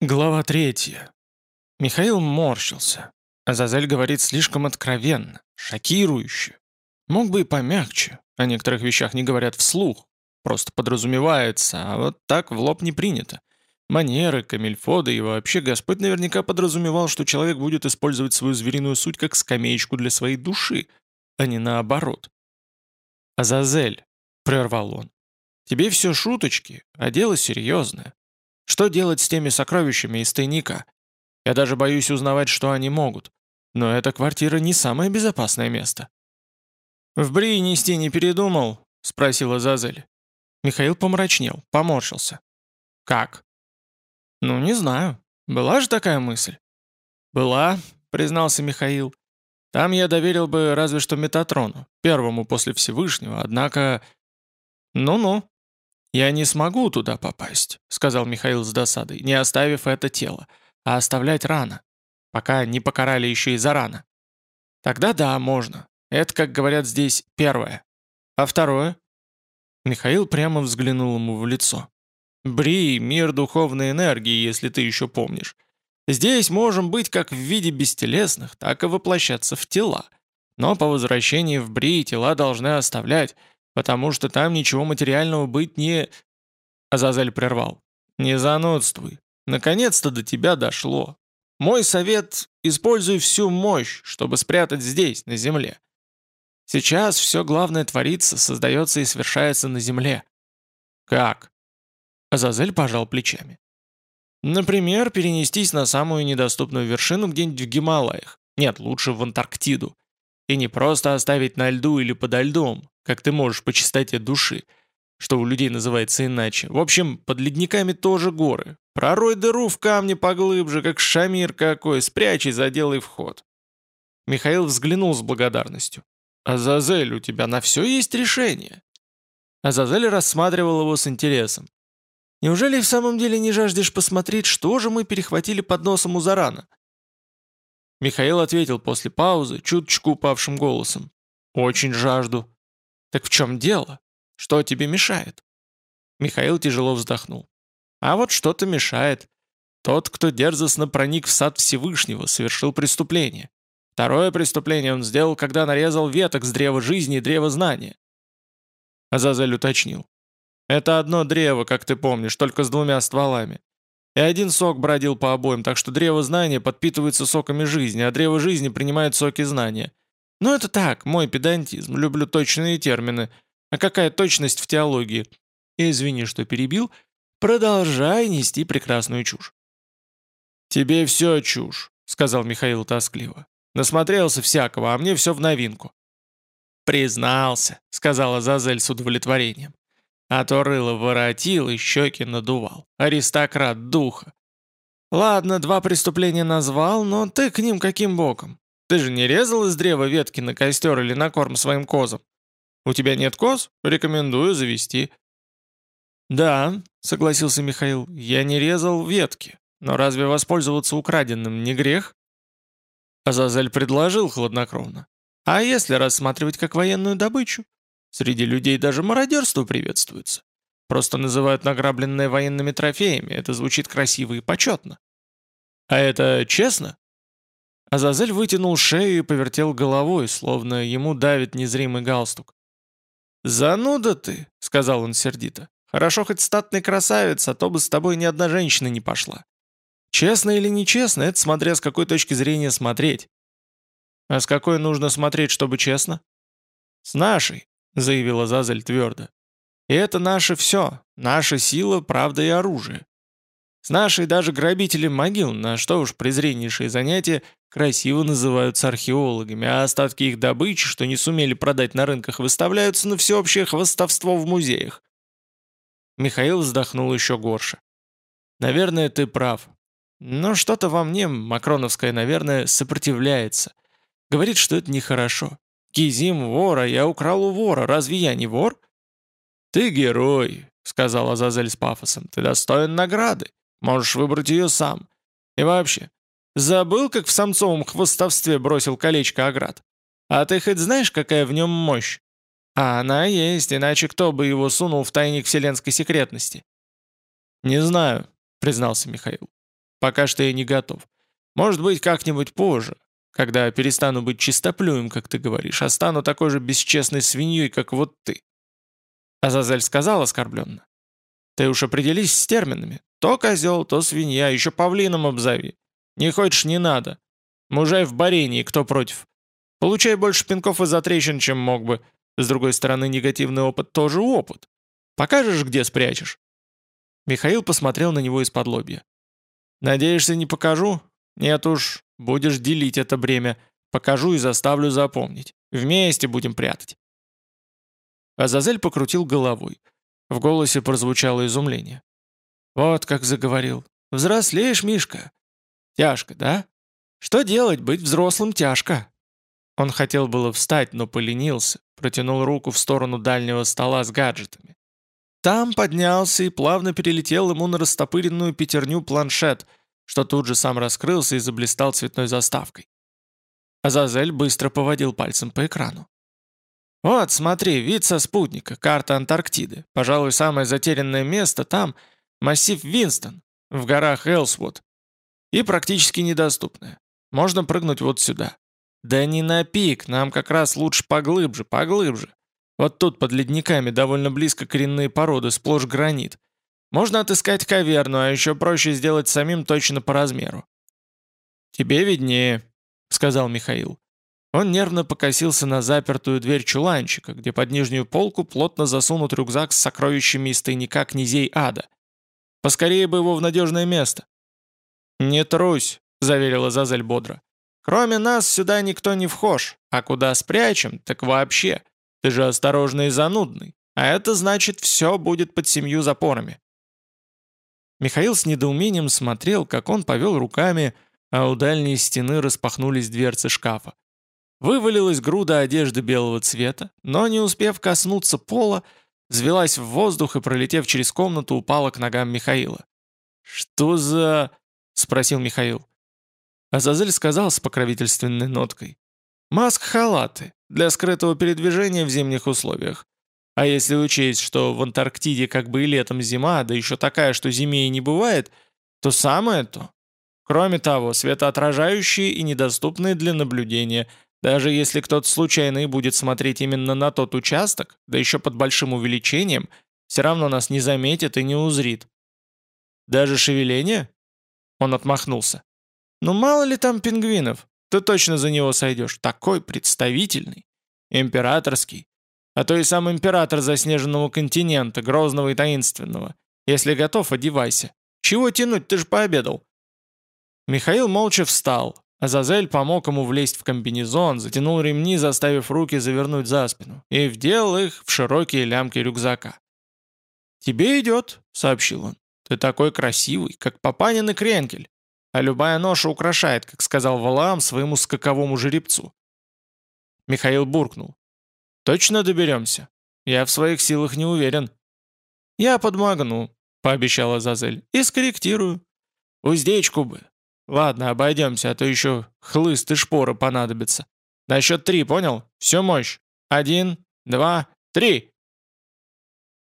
Глава третья. Михаил морщился. Азазель говорит слишком откровенно, шокирующе. Мог бы и помягче, о некоторых вещах не говорят вслух, просто подразумевается, а вот так в лоб не принято. Манеры, камельфоды и вообще Господь наверняка подразумевал, что человек будет использовать свою звериную суть как скамеечку для своей души, а не наоборот. «Азазель», — прервал он, — «тебе все шуточки, а дело серьезное. Что делать с теми сокровищами из тайника? Я даже боюсь узнавать, что они могут. Но эта квартира не самое безопасное место». «В Брии нести не передумал?» — спросила Зазель. Михаил помрачнел, поморщился. «Как?» «Ну, не знаю. Была же такая мысль?» «Была», — признался Михаил. «Там я доверил бы разве что Метатрону, первому после Всевышнего, однако...» «Ну-ну», «Я не смогу туда попасть», — сказал Михаил с досадой, не оставив это тело, а оставлять рано, пока не покарали еще и зарано. «Тогда да, можно. Это, как говорят здесь, первое. А второе?» Михаил прямо взглянул ему в лицо. «Бри, мир духовной энергии, если ты еще помнишь. Здесь можем быть как в виде бестелесных, так и воплощаться в тела. Но по возвращении в Бри тела должны оставлять, потому что там ничего материального быть не...» Азазель прервал. «Не занудствуй. Наконец-то до тебя дошло. Мой совет — используй всю мощь, чтобы спрятать здесь, на земле. Сейчас все главное творится, создается и совершается на земле». «Как?» Азазель пожал плечами. «Например, перенестись на самую недоступную вершину где-нибудь в Гималаях. Нет, лучше в Антарктиду. И не просто оставить на льду или подо льдом, как ты можешь по чистоте души, что у людей называется иначе. В общем, под ледниками тоже горы. Пророй дыру в камне поглубже, как шамир какой, спрячь и заделай вход. Михаил взглянул с благодарностью. «Азазель, у тебя на все есть решение?» Азазель рассматривал его с интересом. «Неужели в самом деле не жаждешь посмотреть, что же мы перехватили под носом у Зарана?» Михаил ответил после паузы, чуточку упавшим голосом. «Очень жажду». «Так в чем дело? Что тебе мешает?» Михаил тяжело вздохнул. «А вот что-то мешает. Тот, кто дерзостно проник в сад Всевышнего, совершил преступление. Второе преступление он сделал, когда нарезал веток с древа жизни и древа знания». Азазель уточнил. «Это одно древо, как ты помнишь, только с двумя стволами. И один сок бродил по обоим, так что древо знания подпитывается соками жизни, а древо жизни принимает соки знания. Ну это так, мой педантизм, люблю точные термины. А какая точность в теологии? И извини, что перебил, продолжай нести прекрасную чушь. «Тебе все чушь», — сказал Михаил тоскливо. «Насмотрелся всякого, а мне все в новинку». «Признался», — сказала Зазель с удовлетворением. А то рыло воротил и щеки надувал. Аристократ духа. Ладно, два преступления назвал, но ты к ним каким боком? Ты же не резал из древа ветки на костер или на корм своим козам? У тебя нет коз? Рекомендую завести. Да, согласился Михаил, я не резал ветки. Но разве воспользоваться украденным не грех? Азазель предложил хладнокровно. А если рассматривать как военную добычу? Среди людей даже мародерство приветствуется. Просто называют награбленное военными трофеями, это звучит красиво и почетно. А это честно? Азазель вытянул шею и повертел головой, словно ему давит незримый галстук. «Зануда ты», — сказал он сердито. «Хорошо хоть статный красавец, а то бы с тобой ни одна женщина не пошла. Честно или нечестно, это смотря с какой точки зрения смотреть. А с какой нужно смотреть, чтобы честно? С нашей заявила Зазель твердо. «И это наше все, наша сила, правда и оружие. С нашей даже грабители могил, на что уж презреннейшие занятия, красиво называются археологами, а остатки их добычи, что не сумели продать на рынках, выставляются на всеобщее хвостовство в музеях». Михаил вздохнул еще горше. «Наверное, ты прав. Но что-то во мне, макроновское, наверное, сопротивляется. Говорит, что это нехорошо. Кизим вора, я украл у вора, разве я не вор?» «Ты герой», — сказал Азазель с пафосом, — «ты достоин награды, можешь выбрать ее сам. И вообще, забыл, как в самцовом хвостовстве бросил колечко Аград? А ты хоть знаешь, какая в нем мощь? А она есть, иначе кто бы его сунул в тайник вселенской секретности?» «Не знаю», — признался Михаил. Пока что я не готов. Может быть, как-нибудь позже, когда перестану быть чистоплюем, как ты говоришь, а стану такой же бесчестной свиньей, как вот ты». Азазель сказал оскорбленно. «Ты уж определись с терминами. То козел, то свинья, еще павлином обзови. Не хочешь, не надо. Мужай в барении, кто против? Получай больше пинков из-за трещин, чем мог бы. С другой стороны, негативный опыт тоже опыт. Покажешь, где спрячешь?» Михаил посмотрел на него из-под лобья. «Надеешься, не покажу? Нет уж, будешь делить это бремя. Покажу и заставлю запомнить. Вместе будем прятать». Азазель покрутил головой. В голосе прозвучало изумление. «Вот как заговорил. Взрослеешь, Мишка. Тяжко, да? Что делать, быть взрослым тяжко». Он хотел было встать, но поленился, протянул руку в сторону дальнего стола с гаджетами. Там поднялся и плавно перелетел ему на растопыренную пятерню планшет, что тут же сам раскрылся и заблистал цветной заставкой. Азазель быстро поводил пальцем по экрану. «Вот, смотри, вид со спутника, карта Антарктиды. Пожалуй, самое затерянное место там — массив Винстон, в горах Элсвуд. И практически недоступное. Можно прыгнуть вот сюда. Да не на пик, нам как раз лучше поглубже, поглубже. Вот тут под ледниками довольно близко коренные породы, сплошь гранит. Можно отыскать каверну, а еще проще сделать самим точно по размеру. «Тебе виднее», — сказал Михаил. Он нервно покосился на запертую дверь чуланчика, где под нижнюю полку плотно засунут рюкзак с сокровищами из тайника князей ада. Поскорее бы его в надежное место. «Не трусь», — заверила Зазель бодро. «Кроме нас сюда никто не вхож, а куда спрячем, так вообще. Ты же осторожный и занудный, а это значит, все будет под семью запорами». Михаил с недоумением смотрел, как он повел руками, а у дальней стены распахнулись дверцы шкафа. Вывалилась груда одежды белого цвета, но, не успев коснуться пола, взвелась в воздух и, пролетев через комнату, упала к ногам Михаила. «Что за...» — спросил Михаил. Азазель сказал с покровительственной ноткой. «Маск-халаты для скрытого передвижения в зимних условиях. А если учесть, что в Антарктиде как бы и летом зима, да еще такая, что зиме и не бывает, то самое то. Кроме того, светоотражающие и недоступные для наблюдения, даже если кто-то случайно и будет смотреть именно на тот участок, да еще под большим увеличением, все равно нас не заметит и не узрит. Даже шевеление? Он отмахнулся. Ну мало ли там пингвинов, ты точно за него сойдешь. Такой представительный. Императорский. А то и сам император заснеженного континента, грозного и таинственного. Если готов, одевайся. Чего тянуть, ты же пообедал. Михаил молча встал. Азазель помог ему влезть в комбинезон, затянул ремни, заставив руки завернуть за спину, и вдел их в широкие лямки рюкзака. «Тебе идет», — сообщил он. «Ты такой красивый, как Папанин и Кренкель. А любая ноша украшает, как сказал Валаам своему скаковому жеребцу». Михаил буркнул. «Точно доберемся? Я в своих силах не уверен». «Я подмогну», — пообещала Зазель, — «и скорректирую. Уздечку бы. Ладно, обойдемся, а то еще хлыст и шпоры понадобятся. На счет три, понял? Всю мощь. Один, два, три!»